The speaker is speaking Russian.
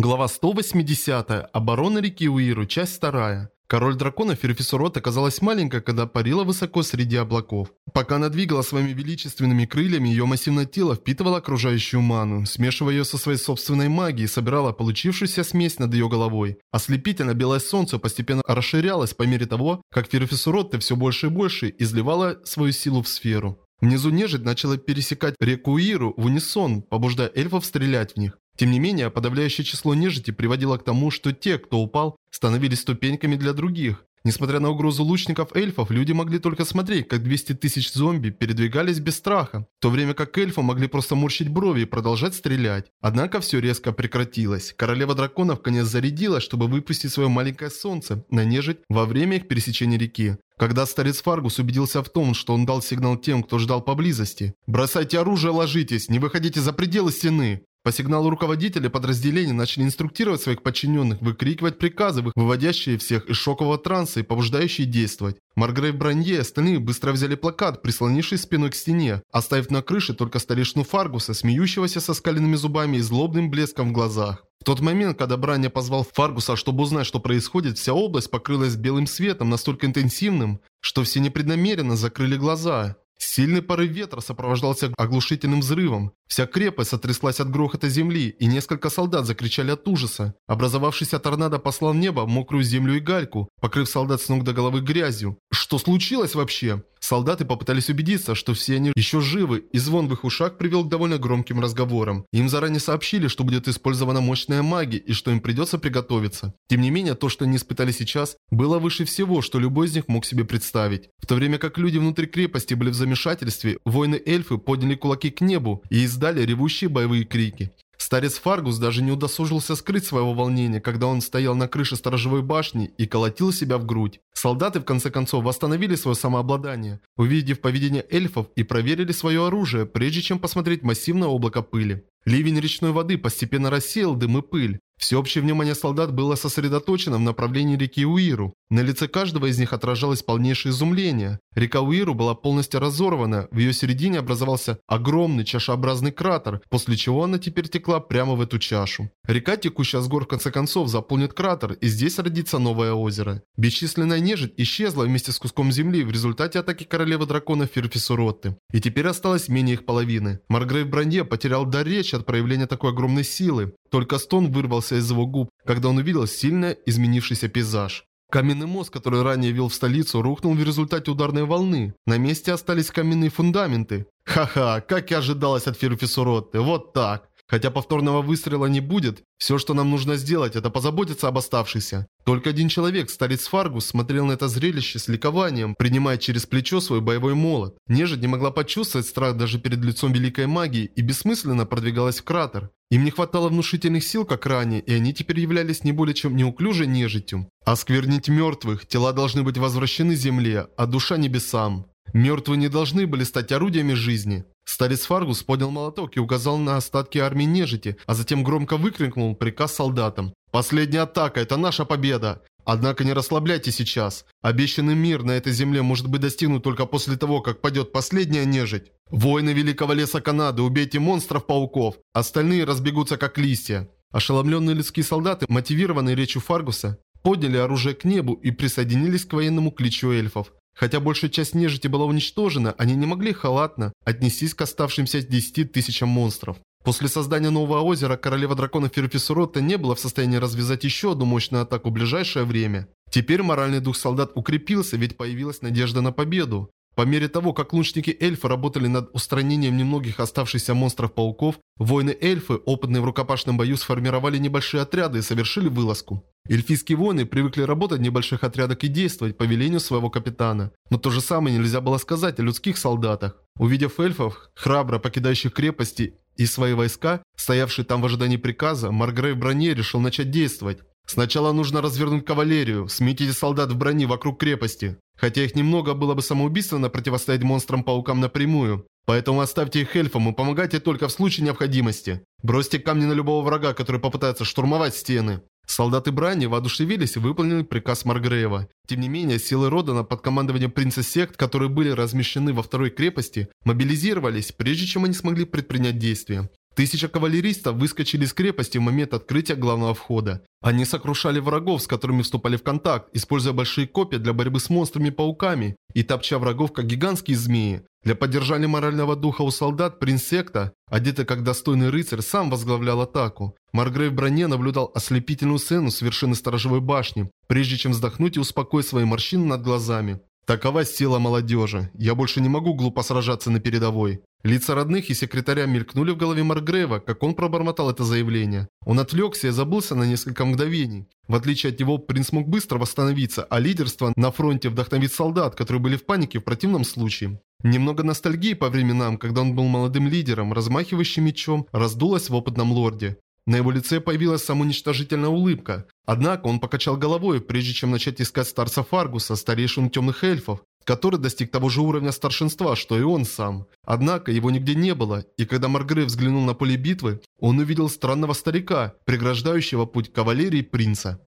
Глава 180. Оборона реки Уиру. Часть 2. Король драконов Ферфисурот оказалась маленькой, когда парила высоко среди облаков. Пока она двигала своими величественными крыльями, ее массивное тело впитывало окружающую ману, смешивая ее со своей собственной магией, собирала получившуюся смесь над ее головой. Ослепительно белое солнце постепенно расширялось по мере того, как Ферфисурот все больше и больше изливала свою силу в сферу. Внизу нежить начала пересекать реку Уиру в унисон, побуждая эльфов стрелять в них. Тем не менее, подавляющее число нежити приводило к тому, что те, кто упал, становились ступеньками для других. Несмотря на угрозу лучников-эльфов, люди могли только смотреть, как 200 тысяч зомби передвигались без страха, в то время как эльфы могли просто морщить брови и продолжать стрелять. Однако все резко прекратилось. Королева драконов конец зарядилась, чтобы выпустить свое маленькое солнце на нежить во время их пересечения реки. Когда старец Фаргус убедился в том, что он дал сигнал тем, кто ждал поблизости. «Бросайте оружие, ложитесь, не выходите за пределы стены!» По сигналу руководителя подразделения начали инструктировать своих подчиненных, выкрикивать приказы, выводящие всех из шокового транса и побуждающие действовать. Маргрейв Бранье и остальные быстро взяли плакат, прислонившись спиной к стене, оставив на крыше только старешну Фаргуса, смеющегося со скаленными зубами и злобным блеском в глазах. В тот момент, когда Бранья позвал Фаргуса, чтобы узнать, что происходит, вся область покрылась белым светом настолько интенсивным, что все непреднамеренно закрыли глаза. Сильный порыв ветра сопровождался оглушительным взрывом. Вся крепость сотряслась от грохота земли, и несколько солдат закричали от ужаса. Образовавшийся торнадо послал в небо мокрую землю и гальку, покрыв солдат с ног до головы грязью. Что случилось вообще? Солдаты попытались убедиться, что все они еще живы, и звон в их ушах привел к довольно громким разговорам. Им заранее сообщили, что будет использована мощная магия и что им придется приготовиться. Тем не менее, то, что они испытали сейчас, было выше всего, что любой из них мог себе представить. В то время как люди внутри крепости были в замешательстве, воины-эльфы подняли кулаки к небу и издали ревущие боевые крики. Старец Фаргус даже не удосужился скрыть своего волнения, когда он стоял на крыше сторожевой башни и колотил себя в грудь. Солдаты в конце концов восстановили свое самообладание, увидев поведение эльфов и проверили свое оружие, прежде чем посмотреть массивное облако пыли. Ливень речной воды постепенно рассеял дым и пыль. Всеобщее внимание солдат было сосредоточено в направлении реки Уиру. На лице каждого из них отражалось полнейшее изумление. Река Уиру была полностью разорвана, в ее середине образовался огромный чашеобразный кратер, после чего она теперь текла прямо в эту чашу. Река, текущая с гор в конце концов, заполнит кратер, и здесь родится новое озеро. Бесчисленная нежить исчезла вместе с куском земли в результате атаки королевы дракона Ферфисуротты. И теперь осталось менее их половины. Маргрейв Бранье потерял дар речи от проявления такой огромной силы. Только стон вырвался из его губ, когда он увидел сильно изменившийся пейзаж. Каменный мост, который ранее вел в столицу, рухнул в результате ударной волны. На месте остались каменные фундаменты. Ха-ха, как и ожидалось от Ферфисуротты, вот так. Хотя повторного выстрела не будет, все, что нам нужно сделать, это позаботиться об оставшихся. Только один человек, старец Фаргус, смотрел на это зрелище с ликованием, принимая через плечо свой боевой молот. Нежить не могла почувствовать страх даже перед лицом великой магии и бессмысленно продвигалась в кратер. Им не хватало внушительных сил, как ранее, и они теперь являлись не более чем неуклюжей нежитью. Осквернить мертвых, тела должны быть возвращены земле, а душа небесам. Мертвые не должны были стать орудиями жизни. Старец Фаргус поднял молоток и указал на остатки армии нежити, а затем громко выкрикнул приказ солдатам. «Последняя атака – это наша победа! Однако не расслабляйтесь сейчас. Обещанный мир на этой земле может быть достигнут только после того, как падет последняя нежить. Воины Великого Леса Канады, убейте монстров-пауков. Остальные разбегутся как листья». Ошеломленные людские солдаты, мотивированные речью Фаргуса, подняли оружие к небу и присоединились к военному кличу эльфов. Хотя большая часть нежити была уничтожена, они не могли халатно отнестись к оставшимся 10 тысячам монстров. После создания нового озера королева драконов Ферфисурота не была в состоянии развязать еще одну мощную атаку в ближайшее время. Теперь моральный дух солдат укрепился, ведь появилась надежда на победу. По мере того, как лучники-эльфы работали над устранением немногих оставшихся монстров-пауков, воины-эльфы, опытные в рукопашном бою, сформировали небольшие отряды и совершили вылазку. Эльфийские воины привыкли работать в небольших отрядах и действовать по велению своего капитана. Но то же самое нельзя было сказать о людских солдатах. Увидев эльфов, храбро покидающих крепости и свои войска, стоявшие там в ожидании приказа, Маргрей в броне решил начать действовать. Сначала нужно развернуть кавалерию, сметите солдат в броне вокруг крепости. Хотя их немного было бы самоубийственно противостоять монстрам-паукам напрямую. Поэтому оставьте их эльфам и помогайте только в случае необходимости. Бросьте камни на любого врага, который попытается штурмовать стены. Солдаты Брани воодушевились и выполнили приказ Маргреева. Тем не менее, силы Родана под командованием принца сект, которые были размещены во второй крепости, мобилизировались, прежде чем они смогли предпринять действия. Тысяча кавалеристов выскочили из крепости в момент открытия главного входа. Они сокрушали врагов, с которыми вступали в контакт, используя большие копья для борьбы с монстрами-пауками и топча врагов, как гигантские змеи. Для поддержания морального духа у солдат принц Секта, одетый как достойный рыцарь, сам возглавлял атаку. Маргрей в броне наблюдал ослепительную сцену с вершины сторожевой башни, прежде чем вздохнуть и успокоить свои морщины над глазами. Такова сила молодежи. Я больше не могу глупо сражаться на передовой. Лица родных и секретаря мелькнули в голове Маргрева, как он пробормотал это заявление. Он отвлекся и забылся на несколько мгновений. В отличие от него, принц мог быстро восстановиться, а лидерство на фронте вдохновит солдат, которые были в панике в противном случае. Немного ностальгии по временам, когда он был молодым лидером, размахивающим мечом, раздулась в опытном лорде. На его лице появилась самоуничтожительная улыбка. Однако он покачал головой, прежде чем начать искать старца Фаргуса, старейшину темных эльфов, который достиг того же уровня старшинства, что и он сам. Однако его нигде не было, и когда Маргрей взглянул на поле битвы, он увидел странного старика, преграждающего путь кавалерии принца.